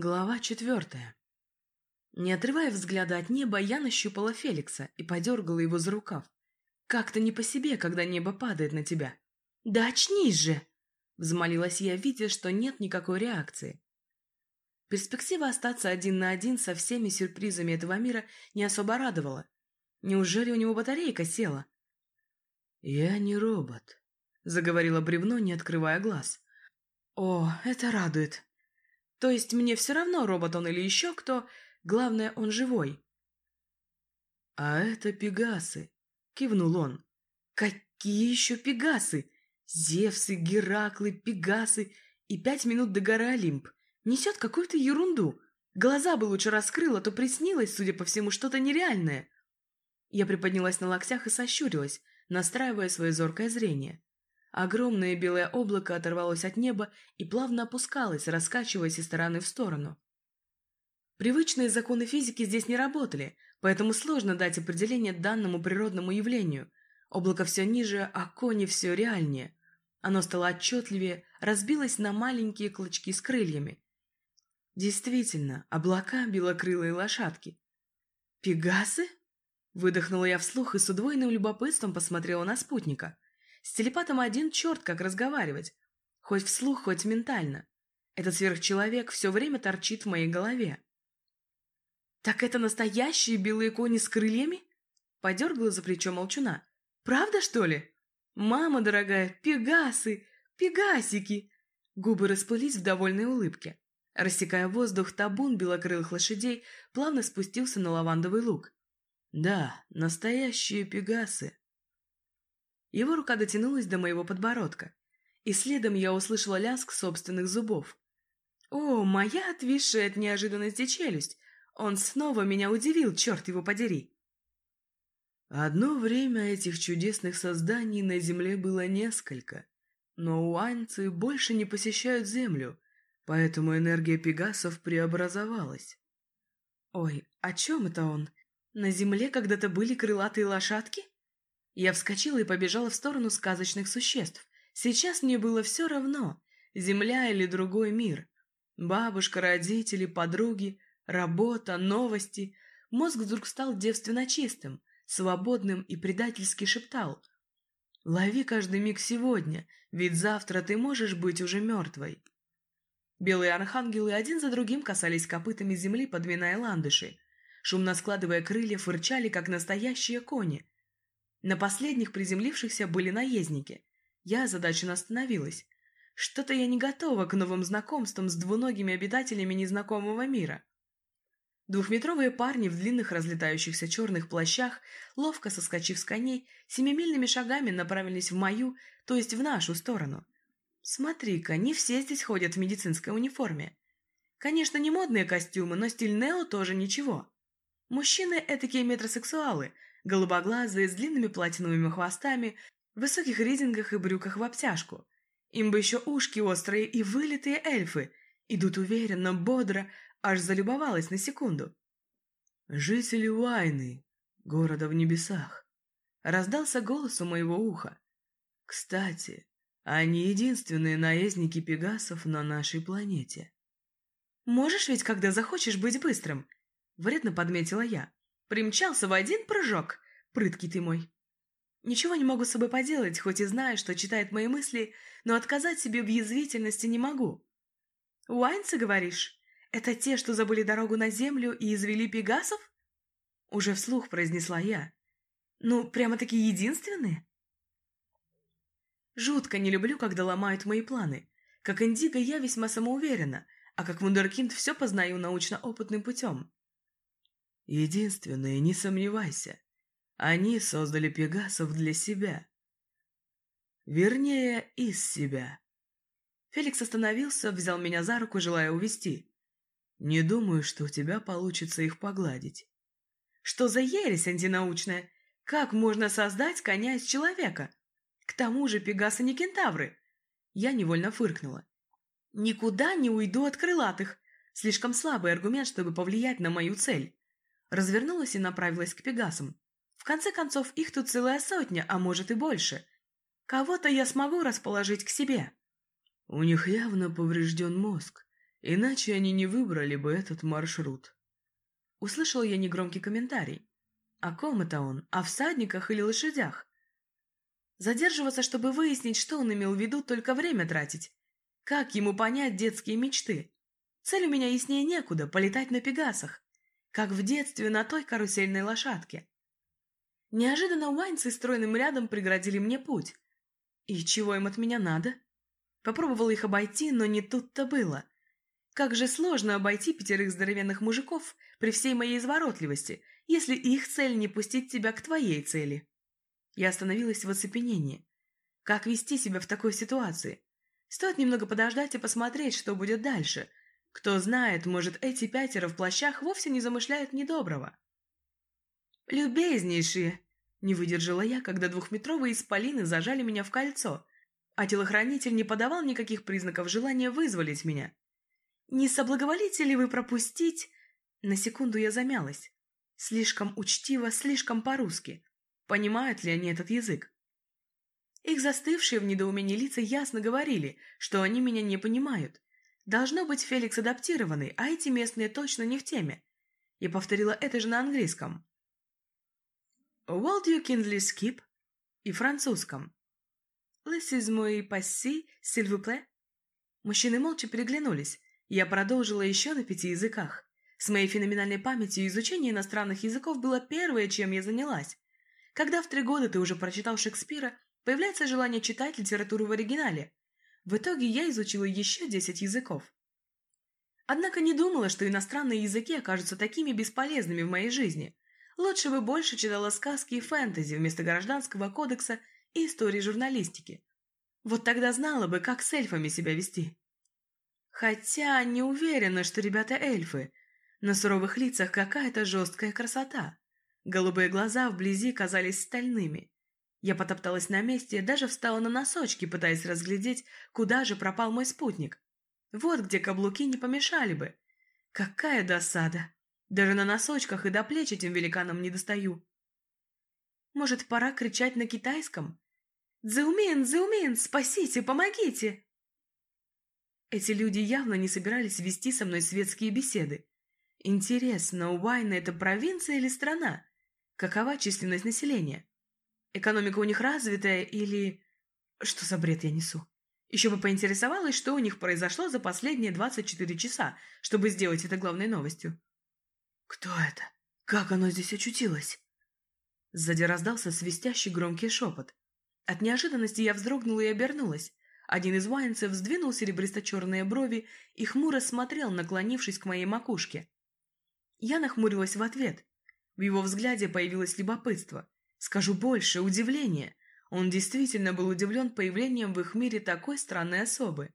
Глава четвертая. Не отрывая взгляда от неба, я нащупала Феликса и подергала его за рукав. Как-то не по себе, когда небо падает на тебя. «Да очнись же!» — взмолилась я, видя, что нет никакой реакции. Перспектива остаться один на один со всеми сюрпризами этого мира не особо радовала. Неужели у него батарейка села? «Я не робот», — заговорила бревно, не открывая глаз. «О, это радует. То есть мне все равно, робот он или еще кто, главное, он живой». «А это пегасы», — кивнул он. «Какие еще пегасы? Зевсы, Гераклы, пегасы и пять минут до горы Олимп. Несет какую-то ерунду. Глаза бы лучше раскрыла, то приснилось, судя по всему, что-то нереальное». Я приподнялась на локтях и сощурилась, настраивая свое зоркое зрение. Огромное белое облако оторвалось от неба и плавно опускалось, раскачиваясь из стороны в сторону. Привычные законы физики здесь не работали, поэтому сложно дать определение данному природному явлению. Облако все ниже, а кони все реальнее. Оно стало отчетливее, разбилось на маленькие клочки с крыльями. Действительно, облака белокрылые лошадки. «Пегасы?» Выдохнула я вслух и с удвоенным любопытством посмотрела на спутника. С телепатом один черт как разговаривать. Хоть вслух, хоть ментально. Этот сверхчеловек все время торчит в моей голове. «Так это настоящие белые кони с крыльями?» Подергала за плечо молчуна. «Правда, что ли?» «Мама дорогая, пегасы! Пегасики!» Губы расплылись в довольной улыбке. Рассекая воздух, табун белокрылых лошадей плавно спустился на лавандовый луг. Да, настоящие пегасы. Его рука дотянулась до моего подбородка, и следом я услышала лязг собственных зубов. О, моя отвисшая от неожиданности челюсть! Он снова меня удивил, черт его подери! Одно время этих чудесных созданий на Земле было несколько, но уаньцы больше не посещают Землю, поэтому энергия пегасов преобразовалась. Ой, о чем это он? На земле когда-то были крылатые лошадки? Я вскочила и побежала в сторону сказочных существ. Сейчас мне было все равно, земля или другой мир. Бабушка, родители, подруги, работа, новости. Мозг вдруг стал девственно чистым, свободным и предательски шептал. «Лови каждый миг сегодня, ведь завтра ты можешь быть уже мертвой». Белые архангелы один за другим касались копытами земли, подминая ландыши шумно складывая крылья, фырчали, как настоящие кони. На последних приземлившихся были наездники. Я озадаченно остановилась. Что-то я не готова к новым знакомствам с двуногими обитателями незнакомого мира. Двухметровые парни в длинных разлетающихся черных плащах, ловко соскочив с коней, семимильными шагами направились в мою, то есть в нашу сторону. Смотри-ка, не все здесь ходят в медицинской униформе. Конечно, не модные костюмы, но стиль Нео тоже ничего. Мужчины – этакие метросексуалы, голубоглазые, с длинными платиновыми хвостами, в высоких ризингах и брюках в обтяжку. Им бы еще ушки острые и вылитые эльфы. Идут уверенно, бодро, аж залюбовалась на секунду. «Жители Уайны, города в небесах», — раздался голос у моего уха. «Кстати, они единственные наездники пегасов на нашей планете». «Можешь ведь, когда захочешь, быть быстрым?» Вредно подметила я. Примчался в один прыжок. Прыткий ты мой. Ничего не могу с собой поделать, хоть и знаю, что читает мои мысли, но отказать себе в язвительности не могу. Уайнцы, говоришь? Это те, что забыли дорогу на землю и извели пегасов? Уже вслух произнесла я. Ну, прямо-таки единственные? Жутко не люблю, когда ломают мои планы. Как индиго я весьма самоуверена, а как вундеркинд все познаю научно-опытным путем. Единственное, не сомневайся, они создали пегасов для себя. Вернее, из себя. Феликс остановился, взял меня за руку, желая увести. Не думаю, что у тебя получится их погладить. Что за ересь антинаучная? Как можно создать коня из человека? К тому же пегасы не кентавры. Я невольно фыркнула. Никуда не уйду от крылатых. Слишком слабый аргумент, чтобы повлиять на мою цель развернулась и направилась к пегасам. В конце концов, их тут целая сотня, а может и больше. Кого-то я смогу расположить к себе. У них явно поврежден мозг, иначе они не выбрали бы этот маршрут. Услышал я негромкий комментарий. О ком это он? О всадниках или лошадях? Задерживаться, чтобы выяснить, что он имел в виду, только время тратить. Как ему понять детские мечты? Цель у меня яснее некуда – полетать на пегасах. Как в детстве на той карусельной лошадке. Неожиданно уайнцы стройным рядом преградили мне путь. И чего им от меня надо? Попробовала их обойти, но не тут-то было. Как же сложно обойти пятерых здоровенных мужиков при всей моей изворотливости, если их цель не пустить тебя к твоей цели. Я остановилась в оцепенении. Как вести себя в такой ситуации? Стоит немного подождать и посмотреть, что будет дальше. Кто знает, может, эти пятеро в плащах вовсе не замышляют недоброго. «Любезнейшие!» — не выдержала я, когда двухметровые исполины зажали меня в кольцо, а телохранитель не подавал никаких признаков желания вызволить меня. «Не соблаговолите ли вы пропустить...» На секунду я замялась. Слишком учтиво, слишком по-русски. Понимают ли они этот язык? Их застывшие в недоумении лица ясно говорили, что они меня не понимают. Должно быть, Феликс адаптированный, а эти местные точно не в теме. Я повторила это же на английском. «Will you kindly skip?» и французском. «Laissez-moi passer, s'il vous plaît?» Мужчины молча переглянулись. Я продолжила еще на пяти языках. С моей феноменальной памятью изучение иностранных языков было первое, чем я занялась. Когда в три года ты уже прочитал Шекспира, появляется желание читать литературу в оригинале. В итоге я изучила еще десять языков. Однако не думала, что иностранные языки окажутся такими бесполезными в моей жизни. Лучше бы больше читала сказки и фэнтези вместо гражданского кодекса и истории журналистики. Вот тогда знала бы, как с эльфами себя вести. Хотя не уверена, что ребята эльфы. На суровых лицах какая-то жесткая красота. Голубые глаза вблизи казались стальными. Я потопталась на месте, даже встала на носочки, пытаясь разглядеть, куда же пропал мой спутник. Вот где каблуки не помешали бы. Какая досада! Даже на носочках и до плеч этим великанам не достаю. Может, пора кричать на китайском? «Дзеумин, Дзеумин, спасите, помогите!» Эти люди явно не собирались вести со мной светские беседы. Интересно, Уайна — это провинция или страна? Какова численность населения? Экономика у них развитая или... Что за бред я несу? Еще бы поинтересовалась, что у них произошло за последние 24 часа, чтобы сделать это главной новостью. «Кто это? Как оно здесь очутилось?» Сзади раздался свистящий громкий шепот. От неожиданности я вздрогнула и обернулась. Один из воинцев сдвинул серебристо-черные брови и хмуро смотрел, наклонившись к моей макушке. Я нахмурилась в ответ. В его взгляде появилось любопытство. Скажу больше, удивление. Он действительно был удивлен появлением в их мире такой странной особы.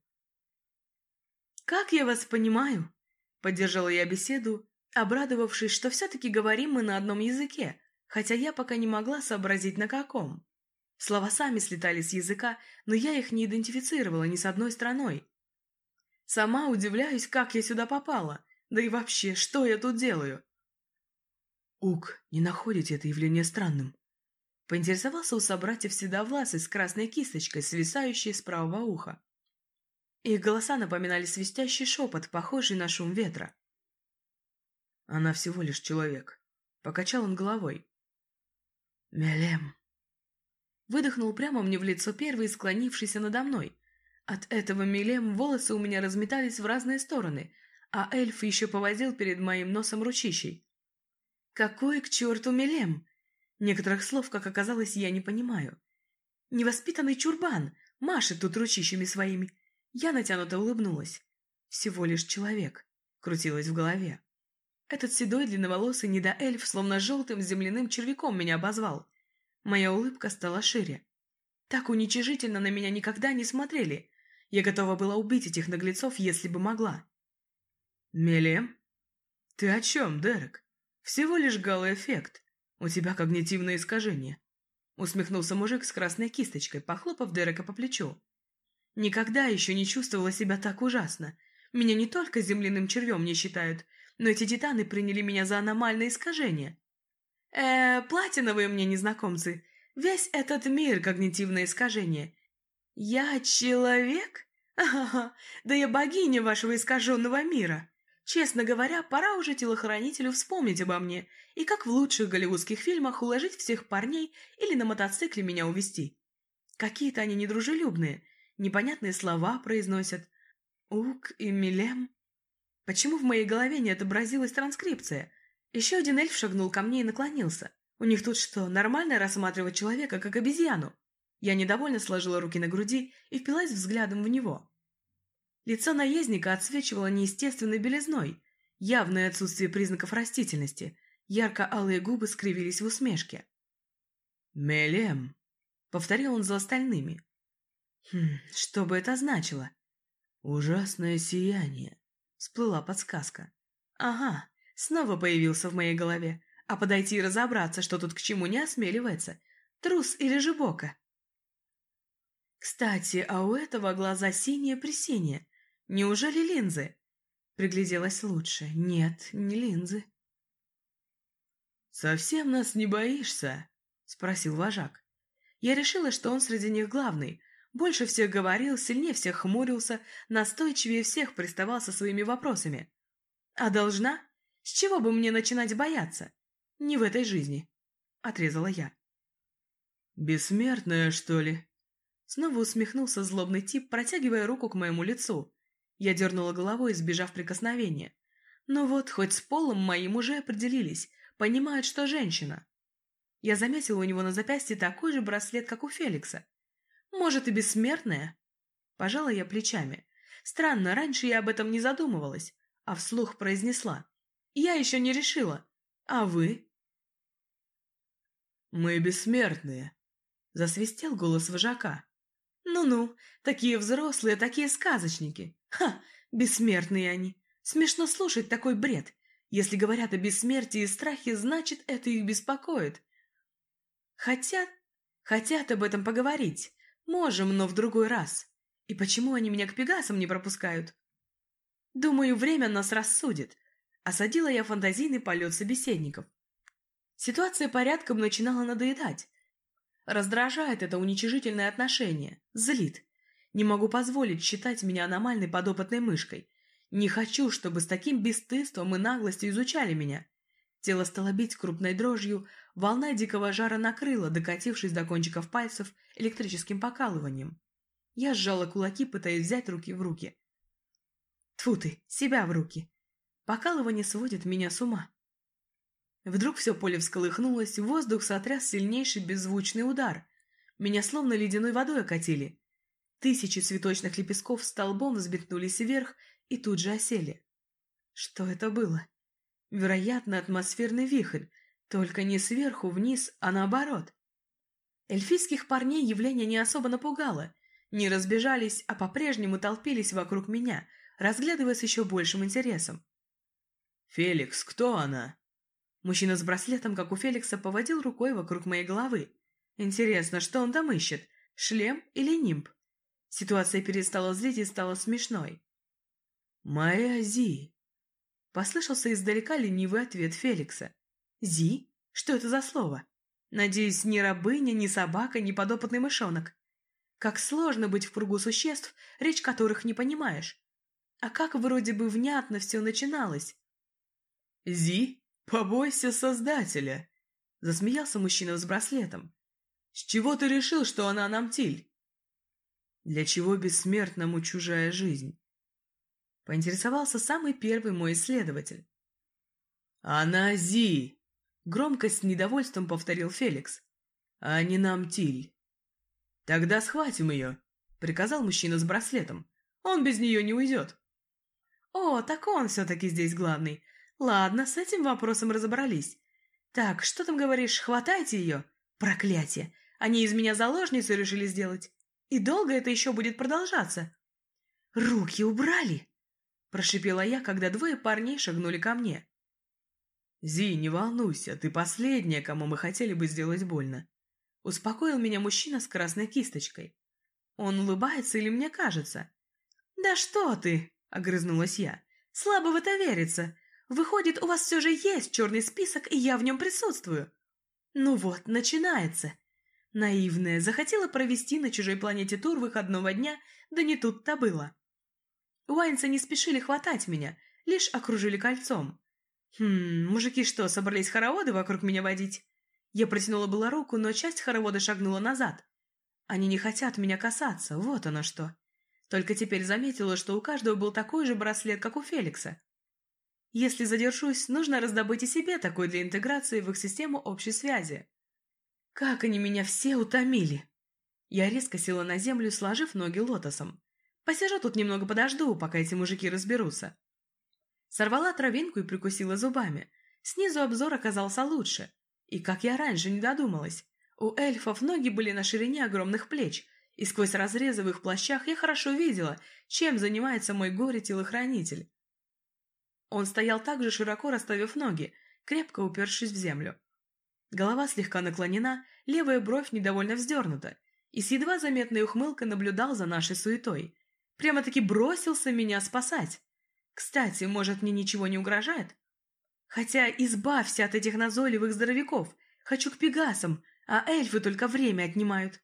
«Как я вас понимаю?» — поддержала я беседу, обрадовавшись, что все-таки говорим мы на одном языке, хотя я пока не могла сообразить на каком. Слова сами слетали с языка, но я их не идентифицировала ни с одной страной. Сама удивляюсь, как я сюда попала, да и вообще, что я тут делаю. «Ук, не находите это явление странным?» Поинтересовался у собратьев Седовласый с красной кисточкой, свисающей с правого уха. Их голоса напоминали свистящий шепот, похожий на шум ветра. «Она всего лишь человек», — покачал он головой. «Мелем». Выдохнул прямо мне в лицо первый, склонившийся надо мной. От этого Мелем волосы у меня разметались в разные стороны, а эльф еще повозил перед моим носом ручищей. Какой к черту Мелем? Некоторых слов, как оказалось, я не понимаю. Невоспитанный чурбан машет тут ручищами своими. Я натянуто улыбнулась. Всего лишь человек. Крутилось в голове. Этот седой длинноволосый недоэльф словно желтым земляным червяком меня обозвал. Моя улыбка стала шире. Так уничижительно на меня никогда не смотрели. Я готова была убить этих наглецов, если бы могла. «Мелем? Ты о чем, Дерек?» Всего лишь галлоэффект. У тебя когнитивное искажение. Усмехнулся мужик с красной кисточкой, похлопав Дерека по плечу. Никогда еще не чувствовала себя так ужасно. Меня не только земляным червем не считают, но эти титаны приняли меня за аномальное искажение. Э, платиновые мне незнакомцы. Весь этот мир — когнитивное искажение. Я человек? Ага, да я богиня вашего искаженного мира. Честно говоря, пора уже телохранителю вспомнить обо мне и как в лучших голливудских фильмах уложить всех парней или на мотоцикле меня увезти. Какие-то они недружелюбные, непонятные слова произносят. Ук и Милем. Почему в моей голове не отобразилась транскрипция? Еще один эльф шагнул ко мне и наклонился. У них тут что, нормально рассматривать человека как обезьяну? Я недовольно сложила руки на груди и впилась взглядом в него. Лицо наездника отсвечивало неестественной белизной, явное отсутствие признаков растительности, ярко-алые губы скривились в усмешке. «Мелем», — повторил он за остальными. «Хм, что бы это значило?» «Ужасное сияние», — всплыла подсказка. «Ага, снова появился в моей голове, а подойти и разобраться, что тут к чему не осмеливается. Трус или же бока?» Кстати, а у этого глаза синие-пресиние. Неужели линзы? Пригляделась лучше. Нет, не линзы. «Совсем нас не боишься?» — спросил вожак. Я решила, что он среди них главный. Больше всех говорил, сильнее всех хмурился, настойчивее всех приставал со своими вопросами. «А должна? С чего бы мне начинать бояться? Не в этой жизни», — отрезала я. «Бессмертная, что ли?» Снова усмехнулся злобный тип, протягивая руку к моему лицу. Я дернула головой, избежав прикосновения. Но вот, хоть с полом моим уже определились, понимают, что женщина. Я заметила у него на запястье такой же браслет, как у Феликса. Может, и бессмертная? Пожала я плечами. Странно, раньше я об этом не задумывалась, а вслух произнесла. Я еще не решила. А вы? Мы бессмертные, засвистел голос вожака. Ну-ну, такие взрослые, такие сказочники. Ха, бессмертные они. Смешно слушать такой бред. Если говорят о бессмертии и страхе, значит, это их беспокоит. Хотят, хотят об этом поговорить. Можем, но в другой раз. И почему они меня к Пегасам не пропускают? Думаю, время нас рассудит. Осадила я фантазийный полет собеседников. Ситуация порядком начинала надоедать. Раздражает это уничижительное отношение, злит. Не могу позволить считать меня аномальной подопытной мышкой. Не хочу, чтобы с таким бесстыдством и наглостью изучали меня. Тело стало бить крупной дрожью, волна дикого жара накрыла, докатившись до кончиков пальцев электрическим покалыванием. Я сжала кулаки, пытаясь взять руки в руки. Тфу ты, себя в руки. Покалывание сводит меня с ума. Вдруг все поле всколыхнулось, воздух сотряс сильнейший беззвучный удар. Меня словно ледяной водой окатили. Тысячи цветочных лепестков столбом взметнулись вверх и тут же осели. Что это было? Вероятно, атмосферный вихрь, только не сверху вниз, а наоборот. Эльфийских парней явление не особо напугало. Не разбежались, а по-прежнему толпились вокруг меня, разглядывая с еще большим интересом. «Феликс, кто она?» Мужчина с браслетом, как у Феликса, поводил рукой вокруг моей головы. Интересно, что он там ищет? Шлем или нимб? Ситуация перестала злить и стала смешной. «Моя Зи!» Послышался издалека ленивый ответ Феликса. «Зи? Что это за слово? Надеюсь, ни рабыня, ни собака, ни подопытный мышонок. Как сложно быть в кругу существ, речь которых не понимаешь. А как вроде бы внятно все начиналось. «Зи?» «Побойся Создателя!» — засмеялся мужчина с браслетом. «С чего ты решил, что она нам тиль?» «Для чего бессмертному чужая жизнь?» — поинтересовался самый первый мой исследователь. «Она Зи!» — громко с недовольством повторил Феликс. «А не нам тиль». «Тогда схватим ее», — приказал мужчина с браслетом. «Он без нее не уйдет». «О, так он все-таки здесь главный. Ладно, с этим вопросом разобрались. Так, что там говоришь, хватайте ее? Проклятие! Они из меня заложницу решили сделать. И долго это еще будет продолжаться? Руки убрали! Прошипела я, когда двое парней шагнули ко мне. «Зи, не волнуйся, ты последняя, кому мы хотели бы сделать больно», — успокоил меня мужчина с красной кисточкой. Он улыбается или мне кажется? «Да что ты!» — огрызнулась я. «Слабо в это верится. Выходит, у вас все же есть черный список, и я в нем присутствую. Ну вот, начинается. Наивная, захотела провести на чужой планете тур выходного дня, да не тут-то было. Уайнцы не спешили хватать меня, лишь окружили кольцом. Хм, мужики что, собрались хороводы вокруг меня водить? Я протянула была руку, но часть хоровода шагнула назад. Они не хотят меня касаться, вот оно что. Только теперь заметила, что у каждого был такой же браслет, как у Феликса. Если задержусь, нужно раздобыть и себе такой для интеграции в их систему общей связи. Как они меня все утомили! Я резко села на землю, сложив ноги лотосом. Посижу тут немного подожду, пока эти мужики разберутся. Сорвала травинку и прикусила зубами. Снизу обзор оказался лучше. И как я раньше не додумалась. У эльфов ноги были на ширине огромных плеч, и сквозь разрезы в их плащах я хорошо видела, чем занимается мой горе-телохранитель. Он стоял так же широко расставив ноги, крепко упершись в землю. Голова слегка наклонена, левая бровь недовольно вздернута, и с едва заметной ухмылкой наблюдал за нашей суетой. Прямо-таки бросился меня спасать. Кстати, может, мне ничего не угрожает? Хотя избавься от этих назойливых здоровяков. Хочу к пегасам, а эльфы только время отнимают.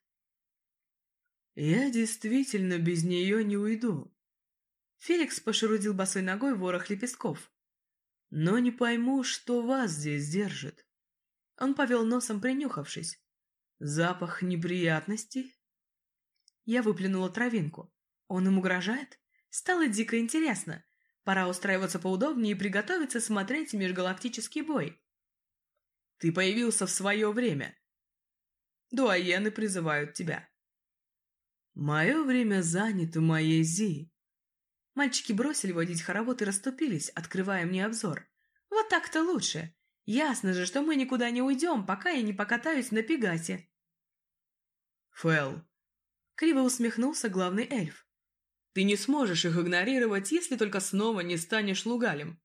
Я действительно без нее не уйду. Феликс пошерудил босой ногой ворох лепестков. Но не пойму, что вас здесь держит. Он повел носом, принюхавшись. Запах неприятностей? Я выплюнула травинку. Он им угрожает? Стало дико интересно. Пора устраиваться поудобнее и приготовиться смотреть межгалактический бой. Ты появился в свое время. Дуаены призывают тебя. Мое время занято моей Зи. Мальчики бросили водить хоровод и расступились, открывая мне обзор. Вот так-то лучше. Ясно же, что мы никуда не уйдем, пока я не покатаюсь на Пегасе. Фэл. Криво усмехнулся главный эльф. Ты не сможешь их игнорировать, если только снова не станешь Лугалем.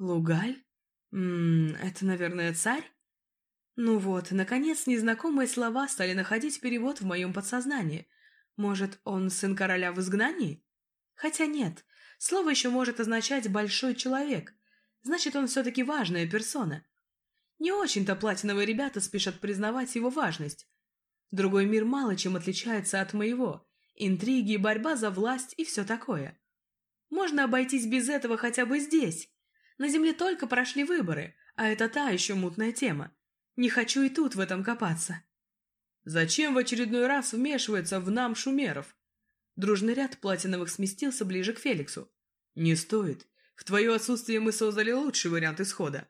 Лугаль? Ммм, это, наверное, царь? Ну вот, наконец, незнакомые слова стали находить перевод в моем подсознании. Может, он сын короля в изгнании? Хотя нет, слово еще может означать «большой человек», Значит, он все-таки важная персона. Не очень-то платиновые ребята спешат признавать его важность. Другой мир мало чем отличается от моего. Интриги, борьба за власть и все такое. Можно обойтись без этого хотя бы здесь. На Земле только прошли выборы, а это та еще мутная тема. Не хочу и тут в этом копаться. Зачем в очередной раз вмешивается в нам шумеров? Дружный ряд платиновых сместился ближе к Феликсу. Не стоит. В твое отсутствие мы создали лучший вариант исхода.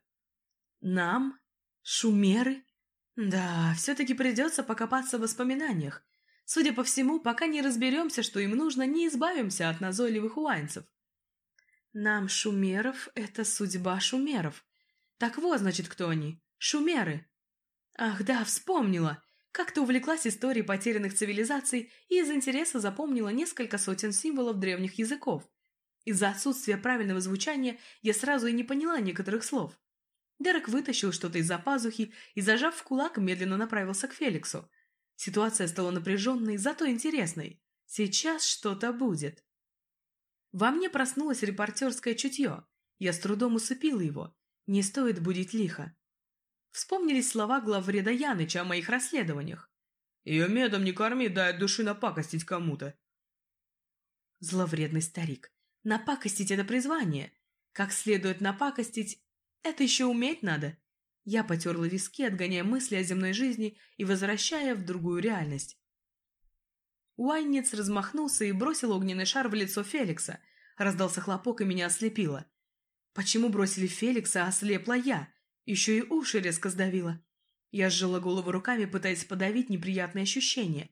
Нам? Шумеры? Да, все-таки придется покопаться в воспоминаниях. Судя по всему, пока не разберемся, что им нужно, не избавимся от назойливых уайнцев. Нам, шумеров, это судьба шумеров. Так вот, значит, кто они? Шумеры. Ах, да, вспомнила. Как-то увлеклась историей потерянных цивилизаций и из интереса запомнила несколько сотен символов древних языков. Из-за отсутствия правильного звучания я сразу и не поняла некоторых слов. Дерек вытащил что-то из-за пазухи и, зажав в кулак, медленно направился к Феликсу. Ситуация стала напряженной, зато интересной. Сейчас что-то будет. Во мне проснулось репортерское чутье. Я с трудом усыпила его. Не стоит будить лихо. Вспомнились слова главреда Яныча о моих расследованиях. «Ее медом не корми, дай от души напакостить кому-то». Зловредный старик. Напакостить — это призвание. Как следует напакостить — это еще уметь надо. Я потерла виски, отгоняя мысли о земной жизни и возвращая в другую реальность. Уайнец размахнулся и бросил огненный шар в лицо Феликса. Раздался хлопок и меня ослепило. Почему бросили Феликса, а ослепла я? Еще и уши резко сдавило. Я сжала голову руками, пытаясь подавить неприятные ощущения.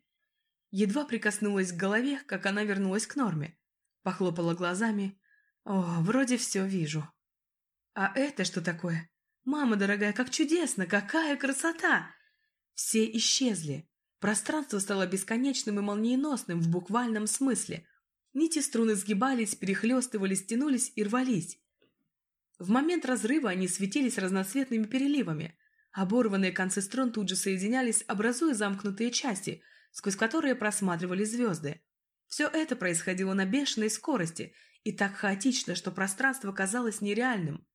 Едва прикоснулась к голове, как она вернулась к норме. Похлопала глазами. О, вроде все вижу. А это что такое? Мама дорогая, как чудесно, какая красота! Все исчезли. Пространство стало бесконечным и молниеносным в буквальном смысле. Нити струны сгибались, перехлестывались, тянулись и рвались. В момент разрыва они светились разноцветными переливами. Оборванные концы струн тут же соединялись, образуя замкнутые части, сквозь которые просматривали звезды. Все это происходило на бешеной скорости и так хаотично, что пространство казалось нереальным.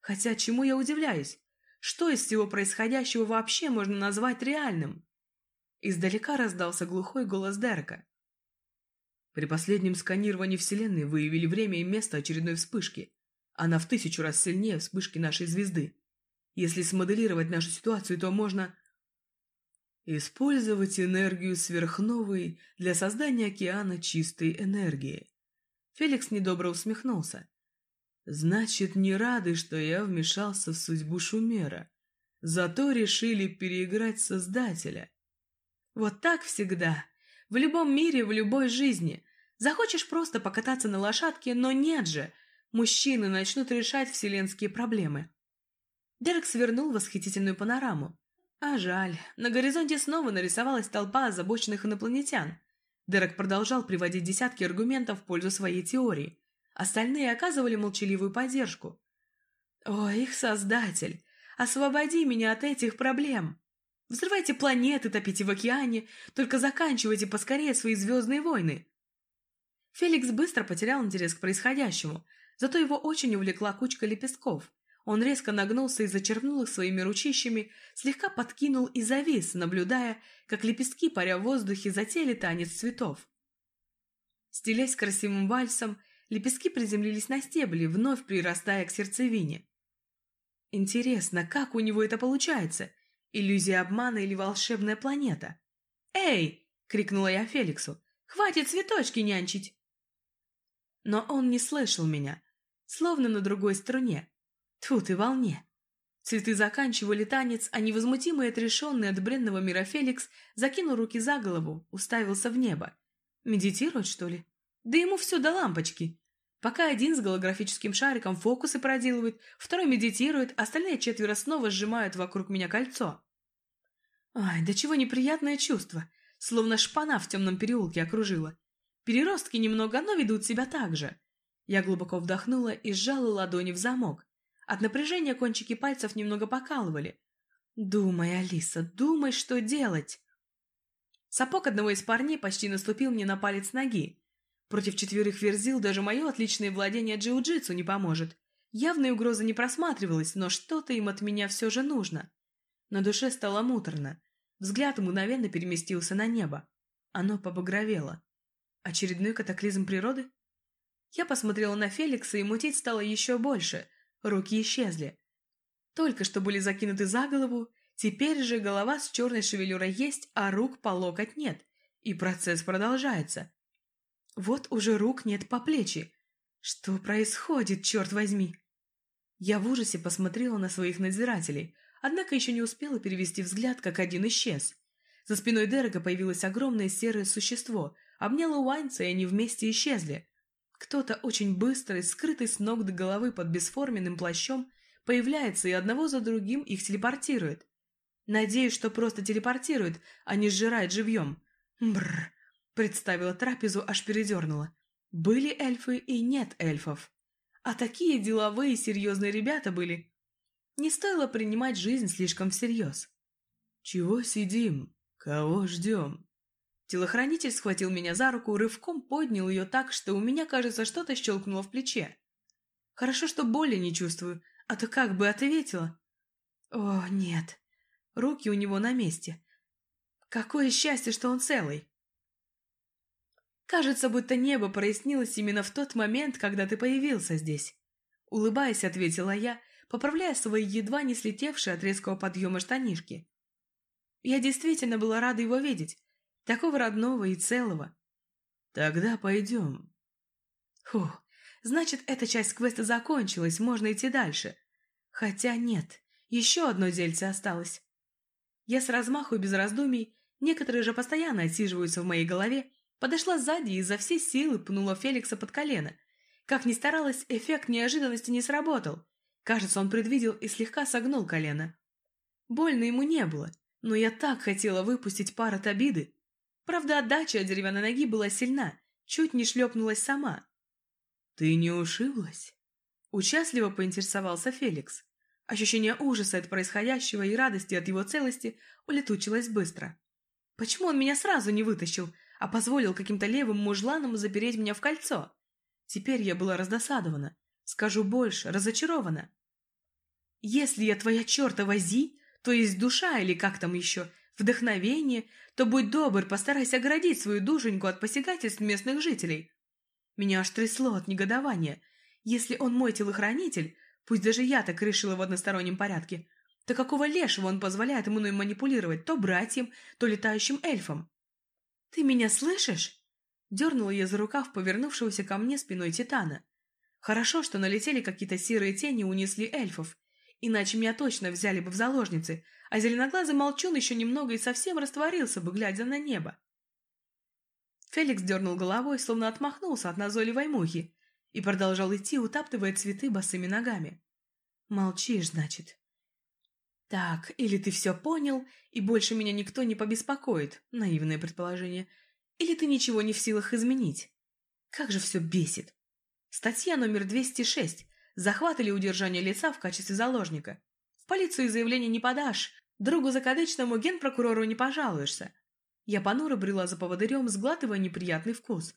Хотя чему я удивляюсь? Что из всего происходящего вообще можно назвать реальным? Издалека раздался глухой голос Дерека. При последнем сканировании Вселенной выявили время и место очередной вспышки. Она в тысячу раз сильнее вспышки нашей звезды. Если смоделировать нашу ситуацию, то можно использовать энергию сверхновой для создания океана чистой энергии. Феликс недобро усмехнулся. Значит, не рады, что я вмешался в судьбу Шумера. Зато решили переиграть Создателя. Вот так всегда. В любом мире, в любой жизни. Захочешь просто покататься на лошадке, но нет же. Мужчины начнут решать вселенские проблемы. Дерек свернул восхитительную панораму. А жаль, на горизонте снова нарисовалась толпа озабоченных инопланетян. Дерек продолжал приводить десятки аргументов в пользу своей теории. Остальные оказывали молчаливую поддержку. «О, их создатель! Освободи меня от этих проблем! Взрывайте планеты, топите в океане, только заканчивайте поскорее свои звездные войны!» Феликс быстро потерял интерес к происходящему, зато его очень увлекла кучка лепестков. Он резко нагнулся и зачерпнул их своими ручищами, слегка подкинул и завис, наблюдая, как лепестки, паря в воздухе, затеяли танец цветов. Стелясь красивым вальсом, лепестки приземлились на стебли, вновь прирастая к сердцевине. Интересно, как у него это получается? Иллюзия обмана или волшебная планета? «Эй!» — крикнула я Феликсу. «Хватит цветочки нянчить!» Но он не слышал меня, словно на другой струне. Тьфу ты, волне. Цветы заканчивали танец, а невозмутимый и отрешенный от бренного мира Феликс закинул руки за голову, уставился в небо. Медитирует, что ли? Да ему все до лампочки. Пока один с голографическим шариком фокусы проделывает, второй медитирует, остальные четверо снова сжимают вокруг меня кольцо. Ай, да чего неприятное чувство, словно шпана в темном переулке окружила. Переростки немного, но ведут себя так же. Я глубоко вдохнула и сжала ладони в замок. От напряжения кончики пальцев немного покалывали. «Думай, Алиса, думай, что делать!» Сапог одного из парней почти наступил мне на палец ноги. Против четверых верзил даже мое отличное владение джиу-джитсу не поможет. Явной угрозы не просматривалось, но что-то им от меня все же нужно. На душе стало муторно. Взгляд мгновенно переместился на небо. Оно побагровело. Очередной катаклизм природы? Я посмотрела на Феликса, и мутить стало еще больше. Руки исчезли. Только что были закинуты за голову, теперь же голова с черной шевелюрой есть, а рук по локоть нет. И процесс продолжается. Вот уже рук нет по плечи. Что происходит, черт возьми? Я в ужасе посмотрела на своих надзирателей, однако еще не успела перевести взгляд, как один исчез. За спиной Дерека появилось огромное серое существо, обняло Уайнца, и они вместе исчезли. Кто-то очень быстрый, скрытый с ног до головы под бесформенным плащом, появляется и одного за другим их телепортирует. Надеюсь, что просто телепортирует, а не сжирает живьем. Бррр. Представила трапезу, аж передернула. Были эльфы и нет эльфов. А такие деловые серьезные ребята были. Не стоило принимать жизнь слишком всерьез. «Чего сидим? Кого ждем?» Телохранитель схватил меня за руку, рывком поднял ее так, что у меня, кажется, что-то щелкнуло в плече. Хорошо, что боли не чувствую, а то как бы ответила. О, нет. Руки у него на месте. Какое счастье, что он целый. Кажется, будто небо прояснилось именно в тот момент, когда ты появился здесь. Улыбаясь, ответила я, поправляя свои едва не слетевшие от резкого подъема штанишки. Я действительно была рада его видеть, Такого родного и целого. Тогда пойдем. Фух, значит, эта часть квеста закончилась, можно идти дальше. Хотя нет, еще одно дельце осталось. Я с размаху и без раздумий, некоторые же постоянно отсиживаются в моей голове, подошла сзади и за все силы пнула Феликса под колено. Как ни старалась, эффект неожиданности не сработал. Кажется, он предвидел и слегка согнул колено. Больно ему не было, но я так хотела выпустить пар от обиды. Правда, отдача от деревянной ноги была сильна, чуть не шлепнулась сама. «Ты не ушиблась?» Участливо поинтересовался Феликс. Ощущение ужаса от происходящего и радости от его целости улетучилось быстро. Почему он меня сразу не вытащил, а позволил каким-то левым мужланам запереть меня в кольцо? Теперь я была раздосадована. Скажу больше, разочарована. Если я твоя чертова Зи, то есть душа или как там еще, вдохновение, то будь добр, постарайся оградить свою душеньку от посягательств местных жителей. Меня аж трясло от негодования. Если он мой телохранитель, пусть даже я так решила в одностороннем порядке, то какого лешего он позволяет мной манипулировать то братьям, то летающим эльфам? «Ты меня слышишь?» Дернула я за рукав повернувшегося ко мне спиной Титана. Хорошо, что налетели какие-то серые тени и унесли эльфов, иначе меня точно взяли бы в заложницы, а зеленоглазый молчун еще немного и совсем растворился бы, глядя на небо. Феликс дернул головой, словно отмахнулся от назойливой мухи, и продолжал идти, утаптывая цветы босыми ногами. «Молчишь, значит?» «Так, или ты все понял, и больше меня никто не побеспокоит, наивное предположение, или ты ничего не в силах изменить. Как же все бесит!» Статья номер 206. Захват или удержание лица в качестве заложника. В полицию заявление не подашь, другу закадычному генпрокурору не пожалуешься. Я понуро брела за поводырем, сглатывая неприятный вкус.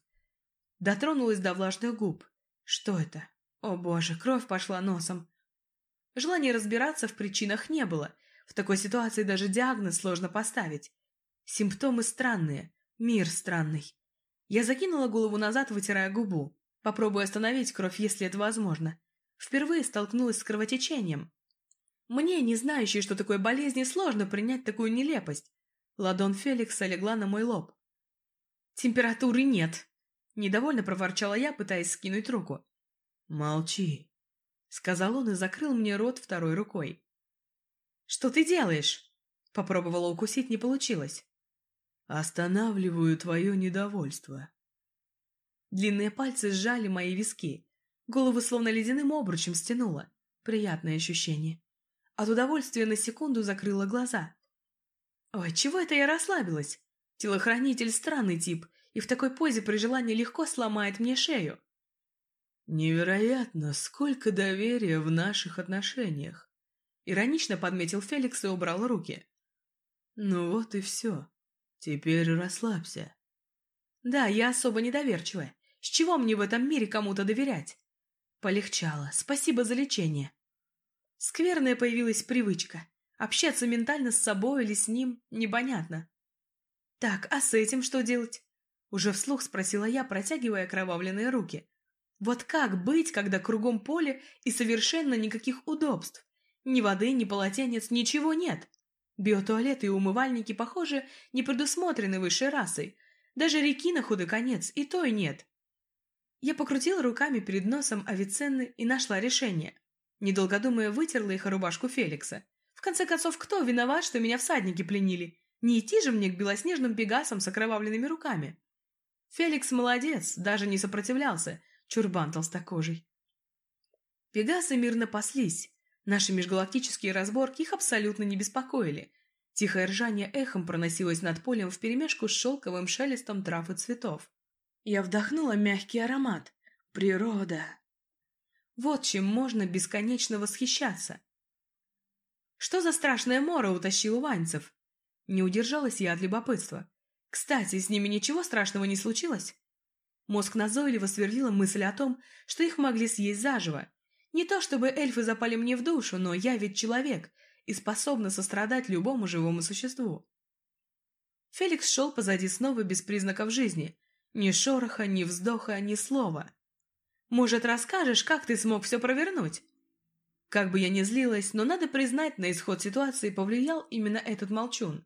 Дотронулась до влажных губ. Что это? О боже, кровь пошла носом. Желания разбираться в причинах не было. В такой ситуации даже диагноз сложно поставить. Симптомы странные, мир странный. Я закинула голову назад, вытирая губу. Попробую остановить кровь, если это возможно. Впервые столкнулась с кровотечением. Мне, не знающей, что такое болезни, сложно принять такую нелепость. Ладон Феликса легла на мой лоб. «Температуры нет!» Недовольно проворчала я, пытаясь скинуть руку. «Молчи!» Сказал он и закрыл мне рот второй рукой. «Что ты делаешь?» Попробовала укусить, не получилось. «Останавливаю твое недовольство», Длинные пальцы сжали мои виски. Голову словно ледяным обручем стянуло. Приятное ощущение. От удовольствия на секунду закрыла глаза. Ой, чего это я расслабилась? Телохранитель странный тип, и в такой позе при желании легко сломает мне шею. Невероятно, сколько доверия в наших отношениях. Иронично подметил Феликс и убрал руки. Ну вот и все. Теперь расслабься. Да, я особо недоверчивая. С чего мне в этом мире кому-то доверять? Полегчало. Спасибо за лечение. Скверная появилась привычка. Общаться ментально с собой или с ним непонятно. Так, а с этим что делать? Уже вслух спросила я, протягивая окровавленные руки. Вот как быть, когда кругом поле и совершенно никаких удобств? Ни воды, ни полотенец, ничего нет. Биотуалеты и умывальники, похоже, не предусмотрены высшей расой. Даже реки на худой конец, и той нет. Я покрутила руками перед носом Авиценны и нашла решение. Недолго думая, вытерла их рубашку Феликса. В конце концов, кто виноват, что меня всадники пленили? Не идти же мне к белоснежным пегасам с окровавленными руками. Феликс молодец, даже не сопротивлялся, чурбан толстокожий. Пегасы мирно паслись. Наши межгалактические разборки их абсолютно не беспокоили. Тихое ржание эхом проносилось над полем вперемешку с шелковым шелестом трав и цветов. Я вдохнула мягкий аромат. Природа. Вот чем можно бесконечно восхищаться. Что за страшная мора утащил Ванцев? Не удержалась я от любопытства. Кстати, с ними ничего страшного не случилось? Мозг назойливо сверлила мысль о том, что их могли съесть заживо. Не то чтобы эльфы запали мне в душу, но я ведь человек и способна сострадать любому живому существу. Феликс шел позади снова без признаков жизни, ни шороха, ни вздоха, ни слова. Может, расскажешь, как ты смог все провернуть? Как бы я ни злилась, но надо признать, на исход ситуации повлиял именно этот молчун.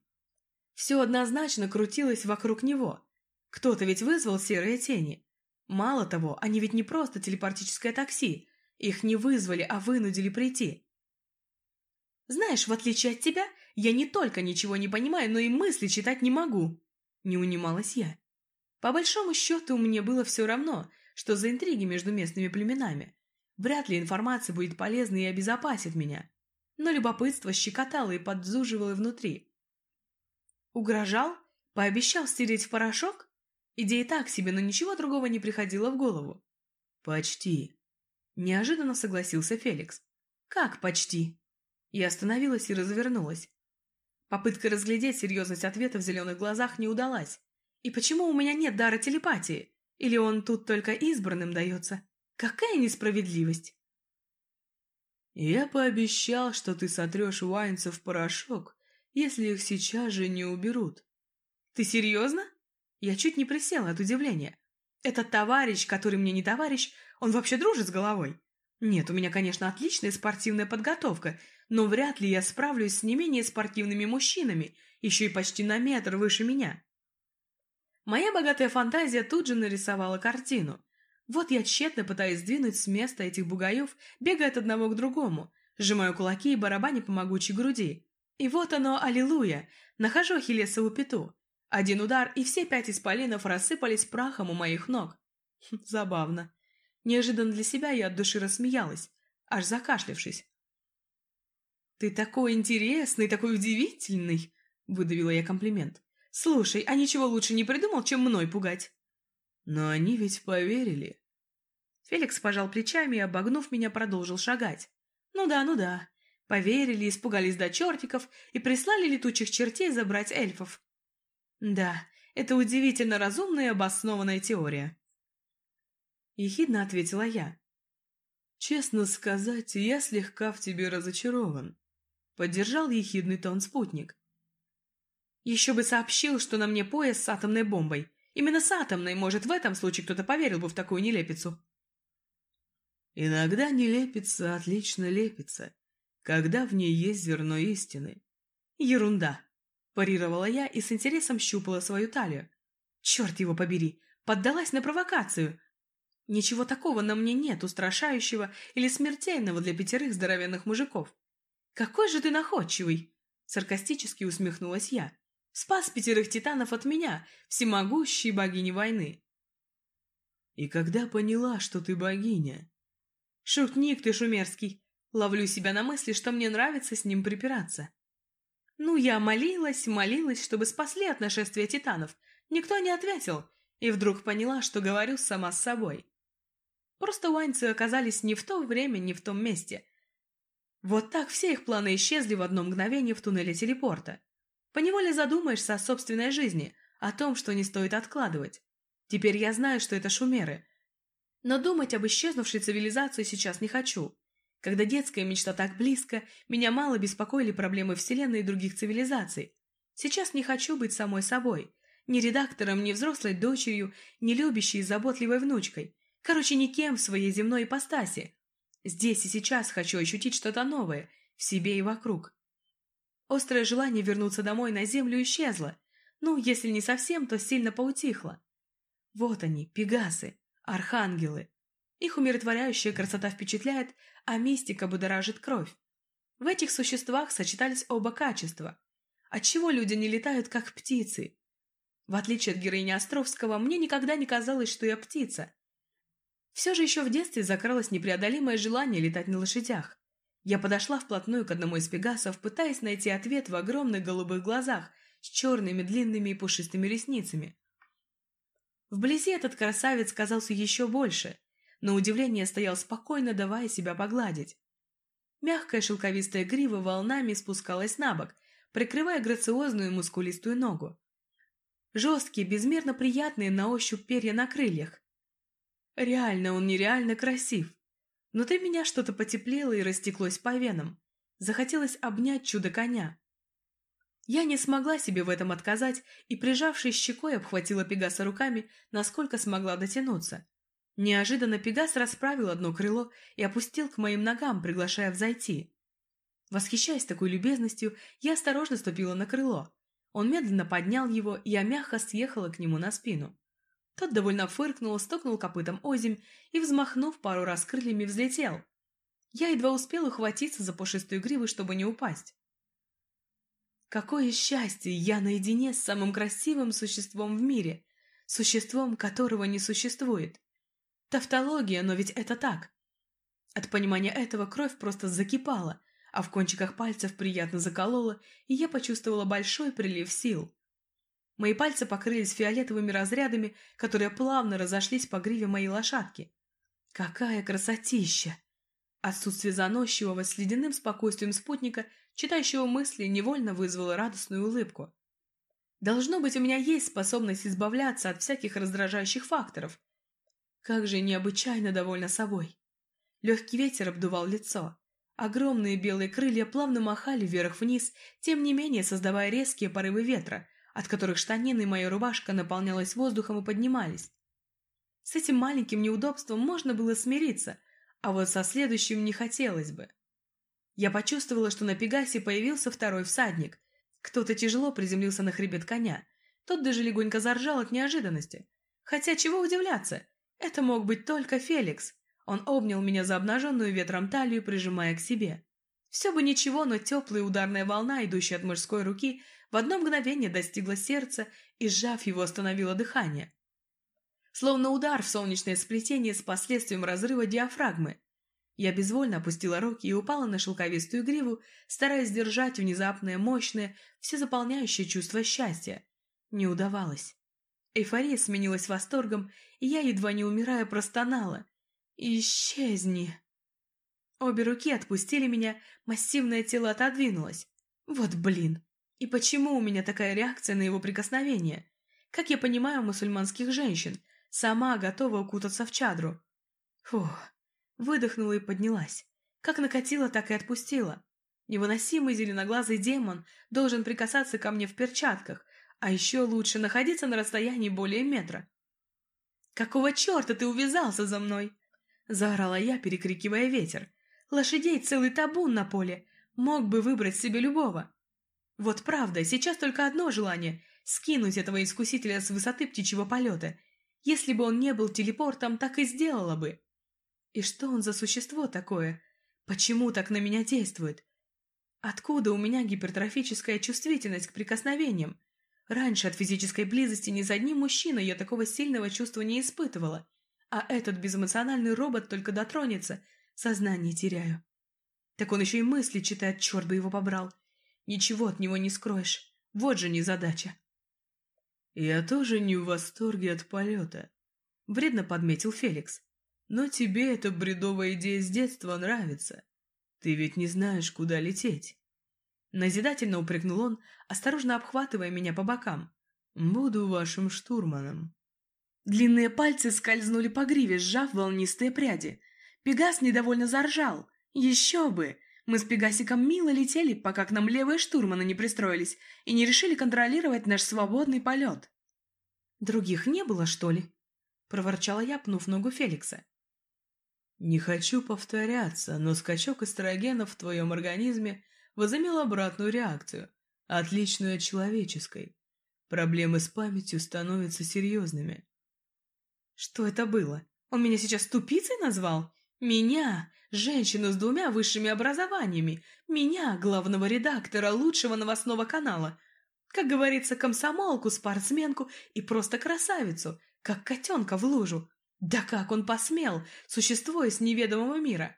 Все однозначно крутилось вокруг него. Кто-то ведь вызвал серые тени. Мало того, они ведь не просто телепортическое такси. Их не вызвали, а вынудили прийти. Знаешь, в отличие от тебя, я не только ничего не понимаю, но и мысли читать не могу. Не унималась я. По большому счету, мне было все равно, что за интриги между местными племенами. Вряд ли информация будет полезной и обезопасит меня. Но любопытство щекотало и подзуживало внутри. Угрожал? Пообещал стереть в порошок? Идея так себе, но ничего другого не приходило в голову. «Почти», — неожиданно согласился Феликс. «Как почти?» Я остановилась и развернулась. Попытка разглядеть серьезность ответа в зеленых глазах не удалась. И почему у меня нет дара телепатии? Или он тут только избранным дается? Какая несправедливость! Я пообещал, что ты сотрешь Уайнца в порошок если их сейчас же не уберут. Ты серьезно? Я чуть не присела от удивления. Этот товарищ, который мне не товарищ, он вообще дружит с головой? Нет, у меня, конечно, отличная спортивная подготовка, но вряд ли я справлюсь с не менее спортивными мужчинами, еще и почти на метр выше меня. Моя богатая фантазия тут же нарисовала картину. Вот я тщетно пытаюсь сдвинуть с места этих бугаев, бегая от одного к другому, сжимаю кулаки и барабаня по могучей груди. И вот оно, аллилуйя, нахожу Ахиллесову пету. Один удар, и все пять исполинов рассыпались прахом у моих ног. Хм, забавно. Неожиданно для себя я от души рассмеялась, аж закашлявшись. «Ты такой интересный, такой удивительный!» — выдавила я комплимент. «Слушай, а ничего лучше не придумал, чем мной пугать?» «Но они ведь поверили». Феликс пожал плечами и, обогнув меня, продолжил шагать. «Ну да, ну да. Поверили, испугались до чертиков и прислали летучих чертей забрать эльфов. Да, это удивительно разумная и обоснованная теория. Ехидно ответила я. Честно сказать, я слегка в тебе разочарован. Поддержал ехидный тон спутник. Еще бы сообщил, что на мне пояс с атомной бомбой. Именно с атомной, может, в этом случае кто-то поверил бы в такую нелепицу. Иногда нелепица отлично лепится, когда в ней есть зерно истины. Ерунда. Парировала я и с интересом щупала свою талию. Черт его побери, поддалась на провокацию. Ничего такого на мне нет, устрашающего или смертельного для пятерых здоровенных мужиков. Какой же ты находчивый! Саркастически усмехнулась я. Спас пятерых титанов от меня, всемогущей богини войны. И когда поняла, что ты богиня? Шутник ты шумерский. Ловлю себя на мысли, что мне нравится с ним припираться. Ну, я молилась, молилась, чтобы спасли от нашествия титанов. Никто не ответил, и вдруг поняла, что говорю сама с собой. Просто уаньцы оказались не в то время, не в том месте. Вот так все их планы исчезли в одно мгновение в туннеле телепорта. Поневоле задумаешься о собственной жизни, о том, что не стоит откладывать. Теперь я знаю, что это шумеры. Но думать об исчезнувшей цивилизации сейчас не хочу. Когда детская мечта так близко, меня мало беспокоили проблемы Вселенной и других цивилизаций. Сейчас не хочу быть самой собой. Ни редактором, ни взрослой дочерью, ни любящей и заботливой внучкой. Короче, никем в своей земной ипостаси. Здесь и сейчас хочу ощутить что-то новое, в себе и вокруг. Острое желание вернуться домой на землю исчезло. Ну, если не совсем, то сильно поутихло. Вот они, пегасы, архангелы. Их умиротворяющая красота впечатляет, а мистика будоражит кровь. В этих существах сочетались оба качества. Отчего люди не летают, как птицы? В отличие от героини Островского, мне никогда не казалось, что я птица. Все же еще в детстве закралось непреодолимое желание летать на лошадях. Я подошла вплотную к одному из пегасов, пытаясь найти ответ в огромных голубых глазах с черными длинными и пушистыми ресницами. Вблизи этот красавец казался еще больше – на удивление стоял спокойно, давая себя погладить. Мягкая шелковистая грива волнами спускалась на бок, прикрывая грациозную мускулистую ногу. Жесткие, безмерно приятные на ощупь перья на крыльях. Реально он нереально красив. Внутри меня что-то потеплело и растеклось по венам. Захотелось обнять чудо-коня. Я не смогла себе в этом отказать и, прижавшись щекой, обхватила Пегаса руками, насколько смогла дотянуться. Неожиданно Пегас расправил одно крыло и опустил к моим ногам, приглашая взойти. Восхищаясь такой любезностью, я осторожно ступила на крыло. Он медленно поднял его, и я мягко съехала к нему на спину. Тот довольно фыркнул, стукнул копытом озимь и, взмахнув пару раз крыльями, взлетел. Я едва успела ухватиться за пушистую гриву, чтобы не упасть. Какое счастье! Я наедине с самым красивым существом в мире, существом, которого не существует. Тавтология, но ведь это так. От понимания этого кровь просто закипала, а в кончиках пальцев приятно заколола, и я почувствовала большой прилив сил. Мои пальцы покрылись фиолетовыми разрядами, которые плавно разошлись по гриве моей лошадки. Какая красотища! Отсутствие заносчивого с ледяным спокойствием спутника, читающего мысли, невольно вызвало радостную улыбку. Должно быть, у меня есть способность избавляться от всяких раздражающих факторов – как же необычайно довольна собой. Легкий ветер обдувал лицо. Огромные белые крылья плавно махали вверх-вниз, тем не менее создавая резкие порывы ветра, от которых штанины и моя рубашка наполнялась воздухом и поднимались. С этим маленьким неудобством можно было смириться, а вот со следующим не хотелось бы. Я почувствовала, что на Пегасе появился второй всадник. Кто-то тяжело приземлился на хребет коня. Тот даже легонько заржал от неожиданности. Хотя чего удивляться, это мог быть только Феликс. Он обнял меня за обнаженную ветром талию, прижимая к себе. Все бы ничего, но теплая ударная волна, идущая от мужской руки, в одно мгновение достигла сердца и, сжав его, остановила дыхание. Словно удар в солнечное сплетение с последствием разрыва диафрагмы. Я безвольно опустила руки и упала на шелковистую гриву, стараясь сдержать внезапное, мощное, всезаполняющее чувство счастья. Не удавалось. Эйфория сменилась восторгом, и я, едва не умирая, простонала. «Исчезни!» Обе руки отпустили меня, массивное тело отодвинулось. Вот блин! И почему у меня такая реакция на его прикосновение? Как я понимаю мусульманских женщин, сама готова укутаться в чадру. Фух, выдохнула и поднялась. Как накатила, так и отпустила. Невыносимый зеленоглазый демон должен прикасаться ко мне в перчатках, а еще лучше находиться на расстоянии более метра. «Какого черта ты увязался за мной?» Заорала я, перекрикивая ветер. «Лошадей целый табун на поле. Мог бы выбрать себе любого». Вот правда, сейчас только одно желание — скинуть этого искусителя с высоты птичьего полета. Если бы он не был телепортом, так и сделала бы. И что он за существо такое? Почему так на меня действует? Откуда у меня гипертрофическая чувствительность к прикосновениям? Раньше от физической близости ни за одним мужчиной я такого сильного чувства не испытывала. А этот безэмоциональный робот только дотронется, сознание теряю. Так он еще и мысли читает, черт бы его побрал. Ничего от него не скроешь. Вот же незадача. «Я тоже не в восторге от полета», — вредно подметил Феликс. «Но тебе эта бредовая идея с детства нравится. Ты ведь не знаешь, куда лететь». Назидательно упрекнул он, осторожно обхватывая меня по бокам. «Буду вашим штурманом». Длинные пальцы скользнули по гриве, сжав волнистые пряди. Пегас недовольно заржал. «Еще бы! Мы с Пегасиком мило летели, пока к нам левые штурманы не пристроились и не решили контролировать наш свободный полет». «Других не было, что ли?» — проворчала я, пнув ногу Феликса. «Не хочу повторяться, но скачок эстрогенов в твоем организме возымел обратную реакцию, отличную от человеческой. Проблемы с памятью становятся серьезными. Что это было? Он меня сейчас тупицей назвал? Меня, женщину с двумя высшими образованиями, меня, главного редактора лучшего новостного канала. Как говорится, комсомолку, спортсменку и просто красавицу, как котенка в лужу. Да как он посмел, существо из неведомого мира?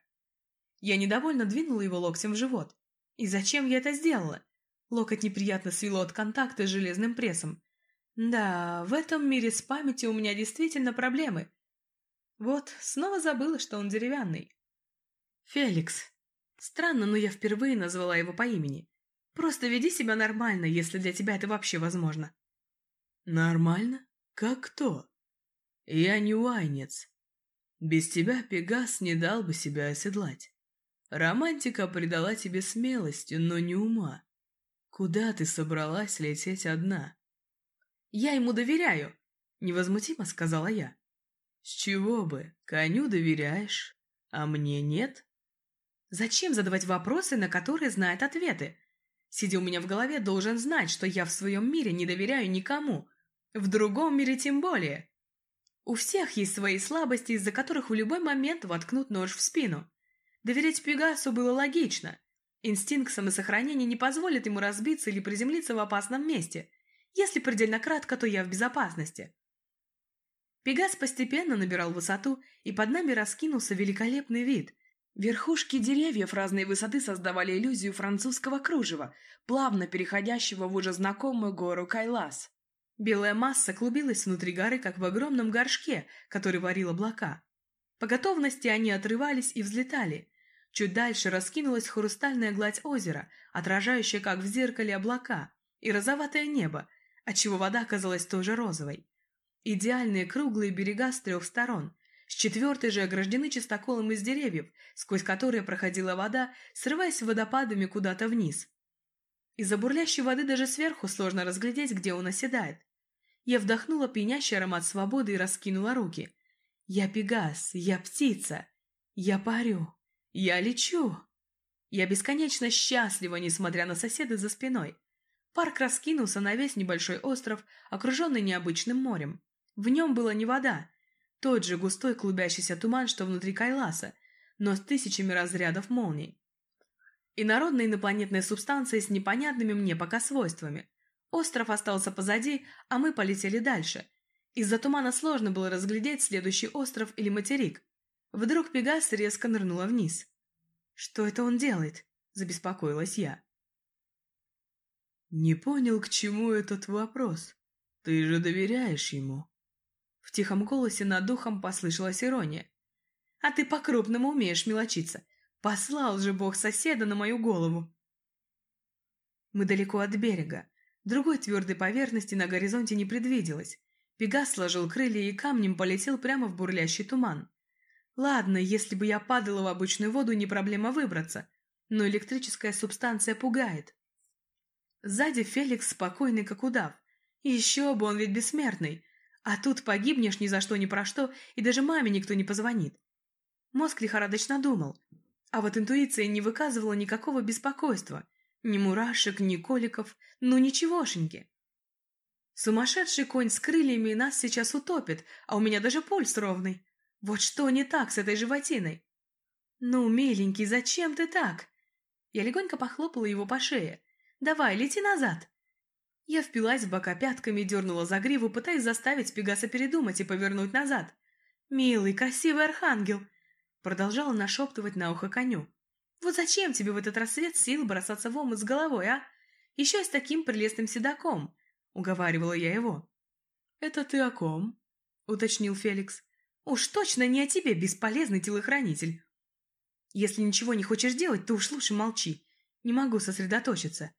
Я недовольно двинула его локтем в живот. И зачем я это сделала? Локоть неприятно свело от контакта с железным прессом. Да, в этом мире с памятью у меня действительно проблемы. Вот, снова забыла, что он деревянный. Феликс. Странно, но я впервые назвала его по имени. Просто веди себя нормально, если для тебя это вообще возможно. Нормально? Как кто? Я не уайнец. Без тебя Пегас не дал бы себя оседлать. Романтика придала тебе смелости, но не ума. Куда ты собралась лететь одна? Я ему доверяю, невозмутимо сказала я. С чего бы? Коню доверяешь, а мне нет? Зачем задавать вопросы, на которые знает ответы? Сидя у меня в голове, должен знать, что я в своем мире не доверяю никому. В другом мире тем более. У всех есть свои слабости, из-за которых в любой момент воткнут нож в спину. Доверять Пегасу было логично. Инстинкт самосохранения не позволит ему разбиться или приземлиться в опасном месте. Если предельно кратко, то я в безопасности. Пегас постепенно набирал высоту, и под нами раскинулся великолепный вид. Верхушки деревьев разной высоты создавали иллюзию французского кружева, плавно переходящего в уже знакомую гору Кайлас. Белая масса клубилась внутри горы, как в огромном горшке, который варил облака. По готовности они отрывались и взлетали, Чуть дальше раскинулась хрустальная гладь озера, отражающая, как в зеркале, облака, и розоватое небо, отчего вода казалась тоже розовой. Идеальные круглые берега с трех сторон, с четвертой же ограждены чистоколом из деревьев, сквозь которые проходила вода, срываясь водопадами куда-то вниз. Из-за бурлящей воды даже сверху сложно разглядеть, где он оседает. Я вдохнула пьянящий аромат свободы и раскинула руки. Я Пегас, я птица. Я парю. Я лечу. Я бесконечно счастлива, несмотря на соседа за спиной. Парк раскинулся на весь небольшой остров, окруженный необычным морем. В нем была не вода, тот же густой клубящийся туман, что внутри Кайласа, но с тысячами разрядов молний. И народной инопланетной субстанцией с непонятными мне пока свойствами. Остров остался позади, а мы полетели дальше. Из-за тумана сложно было разглядеть следующий остров или материк. Вдруг Пегас резко нырнула вниз. «Что это он делает?» – забеспокоилась я. «Не понял, к чему этот вопрос. Ты же доверяешь ему». В тихом голосе над духом послышалась ирония. «А ты по-крупному умеешь мелочиться. Послал же бог соседа на мою голову». Мы далеко от берега. Другой твердой поверхности на горизонте не предвиделось. Пегас сложил крылья и камнем полетел прямо в бурлящий туман. Ладно, если бы я падала в обычную воду, не проблема выбраться, но электрическая субстанция пугает. Сзади Феликс спокойный, как удав. Еще бы, он ведь бессмертный. А тут погибнешь ни за что ни про что, и даже маме никто не позвонит. Мозг лихорадочно думал, а вот интуиция не выказывала никакого беспокойства. Ни мурашек, ни коликов, ну ничегошеньки. Сумасшедший конь с крыльями нас сейчас утопит, а у меня даже пульс ровный. Вот что не так с этой животиной? Ну, миленький, зачем ты так? Я легонько похлопала его по шее. Давай, лети назад. Я впилась в бока пятками, дернула за гриву, пытаясь заставить Пегаса передумать и повернуть назад. «Милый, красивый архангел!» Продолжала нашептывать на ухо коню. «Вот зачем тебе в этот рассвет сил бросаться в омут с головой, а? Еще и с таким прелестным седаком!» Уговаривала я его. «Это ты о ком?» Уточнил Феликс. Уж точно не о тебе, бесполезный телохранитель. Если ничего не хочешь делать, то уж лучше молчи. Не могу сосредоточиться.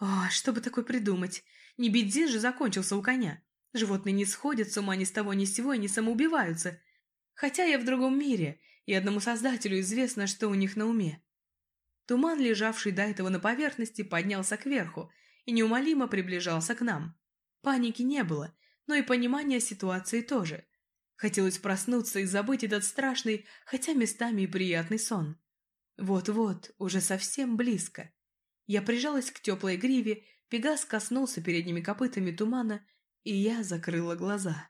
О, что бы такое придумать? Не бензин же закончился у коня. Животные не сходят с ума ни с того ни с сего и не самоубиваются. Хотя я в другом мире, и одному создателю известно, что у них на уме. Туман, лежавший до этого на поверхности, поднялся кверху и неумолимо приближался к нам. Паники не было, но и понимания ситуации тоже. Хотелось проснуться и забыть этот страшный, хотя местами и приятный сон. Вот-вот, уже совсем близко. Я прижалась к теплой гриве, Пегас коснулся передними копытами тумана, и я закрыла глаза.